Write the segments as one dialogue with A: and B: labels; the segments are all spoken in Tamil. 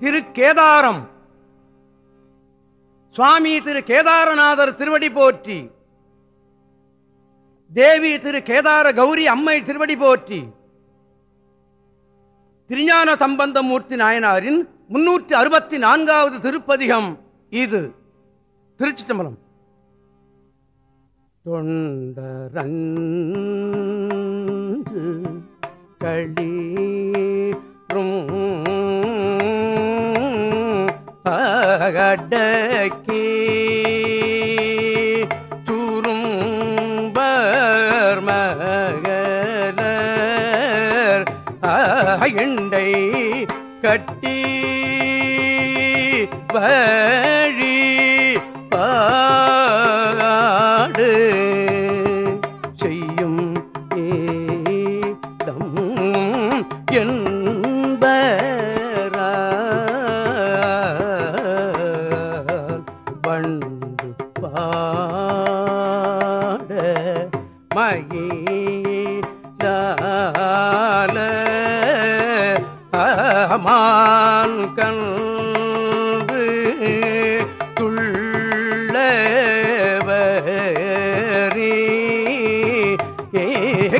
A: திரு கேதாரம். சுவாமி திரு கேதாரநாதர் திருவடி போற்றி. தேவி திரு கேதார கௌரி அம்மை திருவடி போற்றி. திருஞான சம்பந்தமூர்த்தி நாயனாரின் முன்னூற்றி அறுபத்தி நான்காவது திருப்பதிகம் இது. திருச்சி தம்பலம் தொண்டரன் களீரும் அடக்கி துரும்பர் மகலர் அகண்டை கட்டி வழி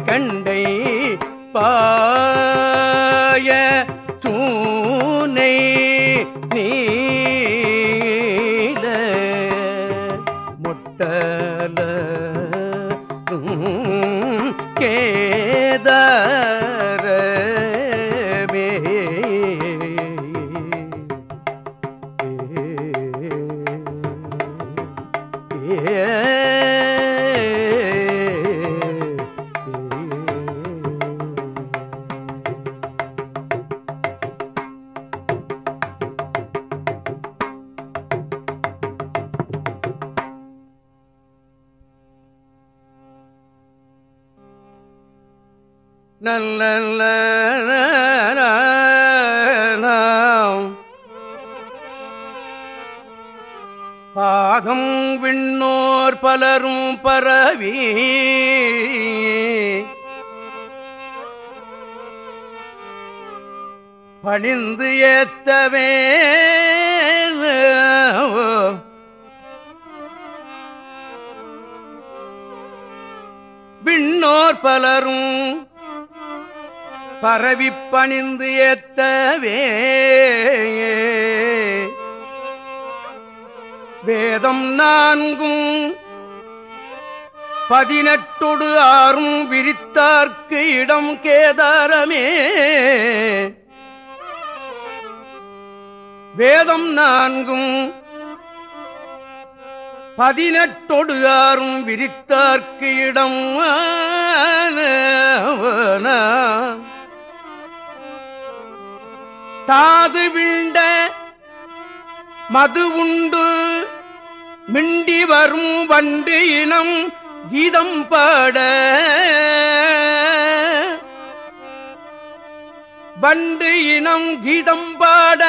A: கண்டை பா நல்ல பாகம் விண்ணோர் பலரும் பரவி பணிந்து ஏத்தவே விண்ணோர் பலரும் பரவி பணிந்து ஏத்தவே. வேதம் நான்கும் பதினெட்டொடு ஆறும் விரித்தார்க்கு இடம் கேதாரமே. வேதம் நான்கும் பதினெட்டொடு ஆறும் விரித்தார்க்கு இடம் தாது வீண்ட மது உண்டு. மிண்டி வரும் வண்டு இனம் கீதம் பாட. வண்டு இனம் கீதம் பாட.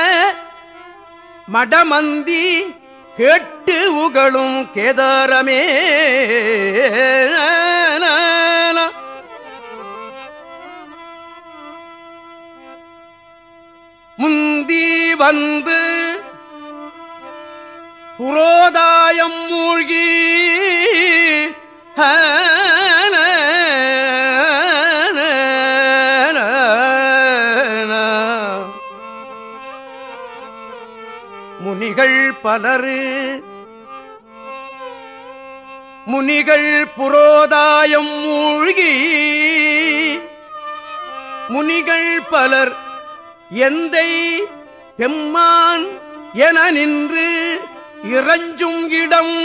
A: மடமந்தி கேட்டு உகழும் கேதாரமே. வந்து புரோதாயம் மூழ்கி முனிகள் பலரு முனிகள் புரோதாயம் மூழ்கி முனிகள் பலர் எந்தை எம்மான் என நின்று இறஞ்சும் இடம்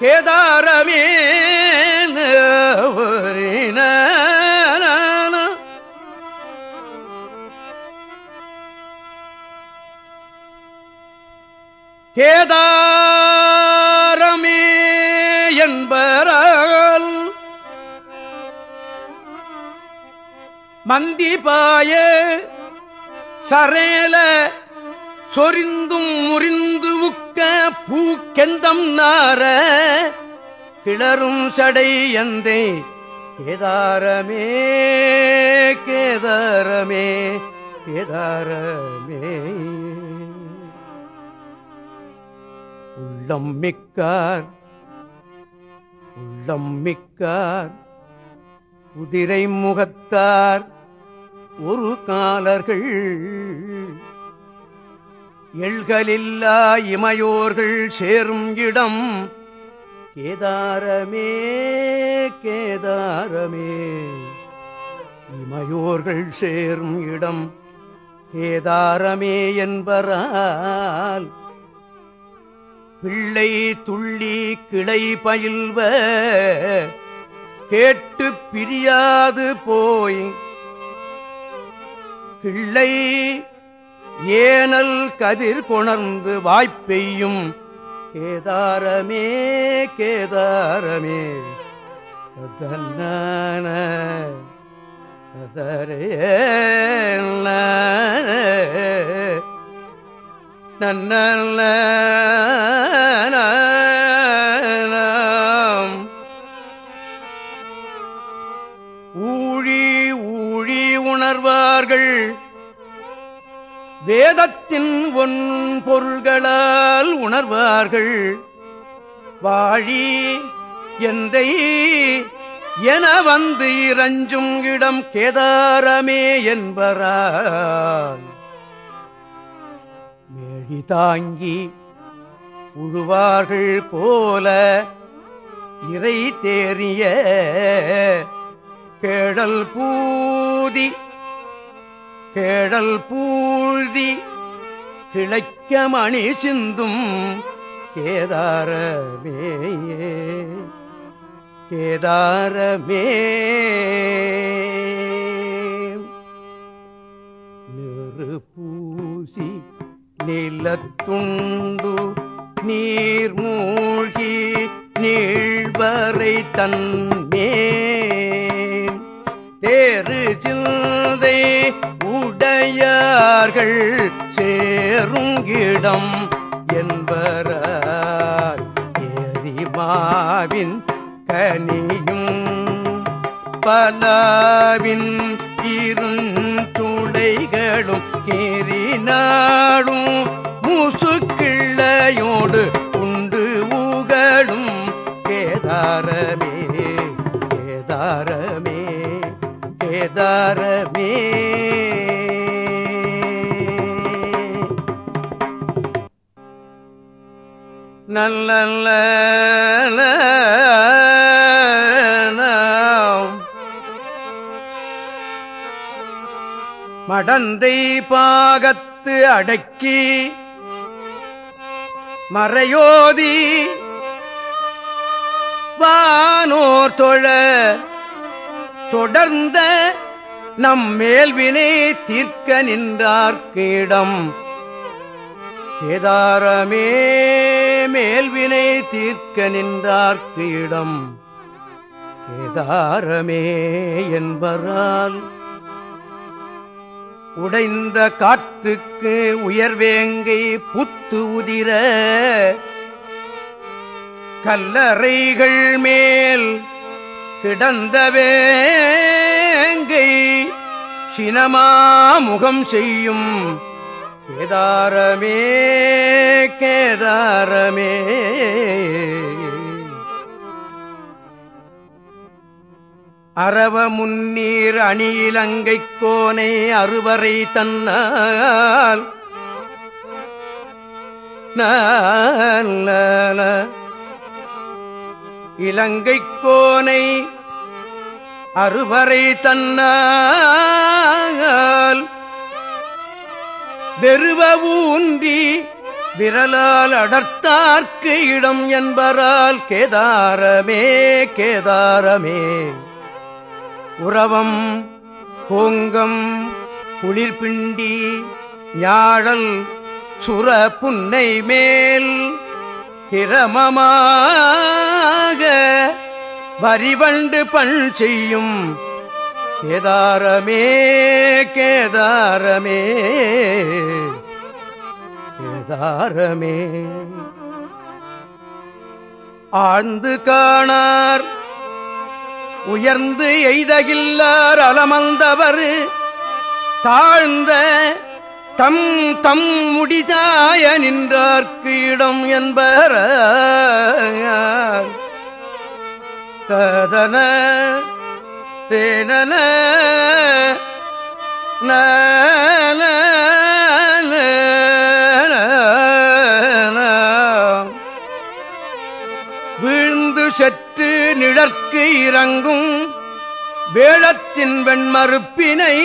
A: கேதாரமே கேதாரமே என்பரால் மந்திபாய சரேல சொரிந்தும் முறிந்து உக்க பூக்கெந்தம் நார கிளரும் சடை எந்தை கேதாரமே கேதாரமே கேதாரமே. உள்ளம் மிக்கார் உள்ளம் மிக்கார் குதிரை முகத்தார் ஒரு காலர்கள். எள்களில்லா இமையோர்கள் சேரும் இடம். கேதாரமே கேதாரமே. இமையோர்கள் சேரும் இடம். கேதாரமே என்பரால் பிள்ளை துள்ளி கிளை பயில்வ. கேட்டு பிரியாது போய் கிள்ளை ஏனல் கதிர் கொணர்ந்து வாய்ப்பெய்யும். கேதாரமே கேதாரமே நன்ன வேதத்தின் ஒன் பொருள்களால் உணர்வார்கள். வாழி எந்த என வந்து இறஞ்சும் இடம் கேதாரமே என்பரால். மேழி தாங்கி உழுவார்கள் போல இறை தேறிய கேடல் பூதி கேடல் பூழ்தி கிளைக்க மணி சிந்தும் கேதாரமே. கேதாரமே. பூசி நிலத்துண்டு நீர் மூழ்கி நீழ்வரை தன்மே தேறு சிந்தை அடியார்கள் சேரும் இடம் என்பரார் எரிமாவின் கனியும் பலாவின் இருந்துடைகளும் கீறினாடும் முசுக்கிள்ளையோடு உண்டு ஊகளும் கேதாரமே கேதாரமே கேதாரமே. நல்ல மடந்தை பாகத்து அடக்கி மறையோதி வானோர் தொழ தொடர்ந்த நம் மேல்வினை தீர்க்க நின்றார் நின்றார்க்கிடம் கேதாரமே மேல்வினை தீர்க்க நின்றார்க்கு இடம். கேதாரமே என்பரால். உடைந்த காத்துக்கு உயர்வேங்கை புத்து உதிர. கல்லறைகள் மேல் கிடந்த வேங்கை. சினமா முகம் செய்யும் கேதாரமே கேதாரமே. அரவ முன்னீர் அணியிலங்கைக் கோனை அறுவரை தன்னால். இலங்கைக் கோனை அறுவரை தன்னால். வெறுவ ஊன்றி விரலால் அடர்த்தார்க்கு இடம் என்பரால் கேதாரமே கேதாரமே. உறவம் கோங்கம் குளிர்பிண்டி ஞாழல் சுர புன்னை மேல் கிரமமாக வரிவண்டு பண் செய்யும் கேதாரமே கேதாரமே. கேதாரமே. ஆழ்ந்து காணார் உயர்ந்து எய்தகில்லார் அலமந்தவர். தாழ்ந்த தம் தம் முடிதாய நின்றார்க்கு இடம் என்பர ததன தேனன வீழ்ந்து செற்று நிழற்கு இறங்கும் வேளத்தின் வெண்மறுப்பினை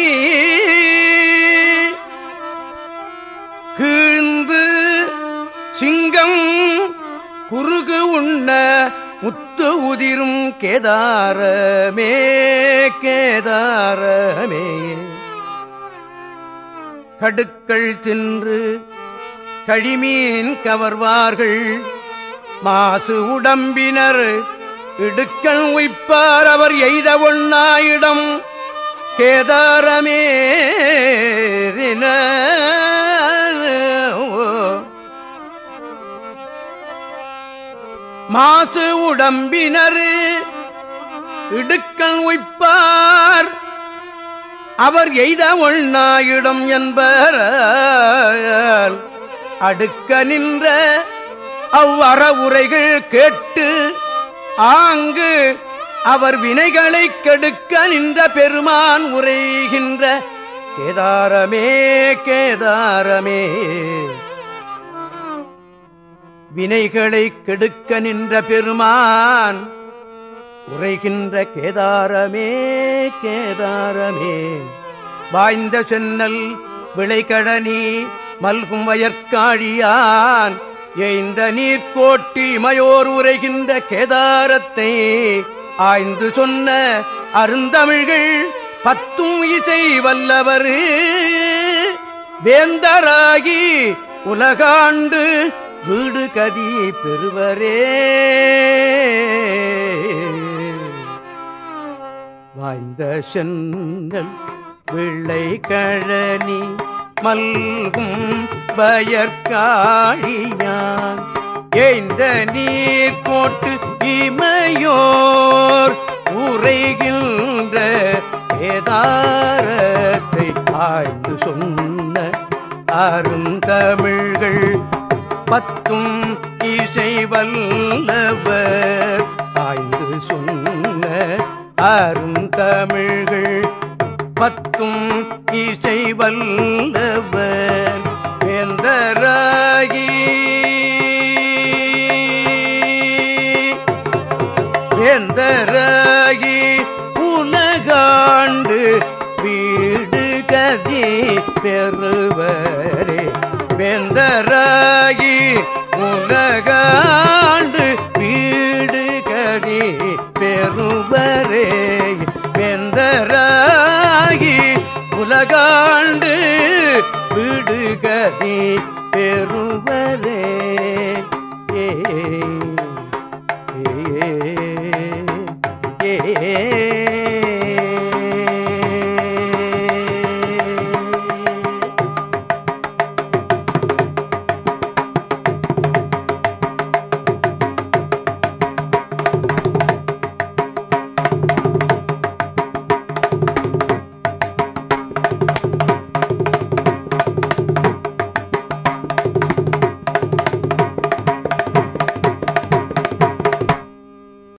A: கீழ்ந்து சிங்கம் குறுகு உண்ண முத்து உதிரும் கேதாரமே கேதாரமே. கடுக்கள் தின்று கழிமீன் கவர்வார்கள் மாசு உடம்பினர் இடுக்கண் உய்ப்பார் அவர் எய்த ஒண்ணாயிடம் கேதாரமே மாசு உடம்பினர். இடுக்கண் உய்ப்பார். அவர் எய்த ஒண்ணாயிடம் என்பர். அடுக்க நின்ற அவ்வற உரைகள் கேட்டு ஆங்கு அவர் வினைகளை கெடுக்க நின்ற பெருமான் உரைகின்ற கேதாரமே கேதாரமே வினைகளை கெடுக்க நின்ற பெருமான். உரைகின்ற கேதாரமே கேதாரமே. வாய்ந்த சென்னல் விளைகடனி மல்கும் வயற்காழியான். எய்ந்த நீர்கோட்டி மயோர் உரைகின்ற கேதாரத்தை. ஆய்ந்து சொன்ன அருந்தமிழ்கள் பத்தும் இசை வல்லவர். வேந்தராகி உலகாண்டு வீடு கதி பெறுவரே. வாய்ந்த சென்னல் பிள்ளை கழனி மல்கும் பயற்காழியான் எய்ந்த நீர் போட்டு இமையோர் உரைகின்ற ஏதாரத்தை ஆய்ந்து சொன்ன அருந்தமிழ்கள் பத்தும் இசை வல்லவர். ஆய்ந்து சொன்ன அருந்தமிழ்கள் பத்தும் இசை வல்லவர். வேந்தராகி வேந்தராகி உலகாண்டு வீடு கதி பெறுவரே. வேந்தராகி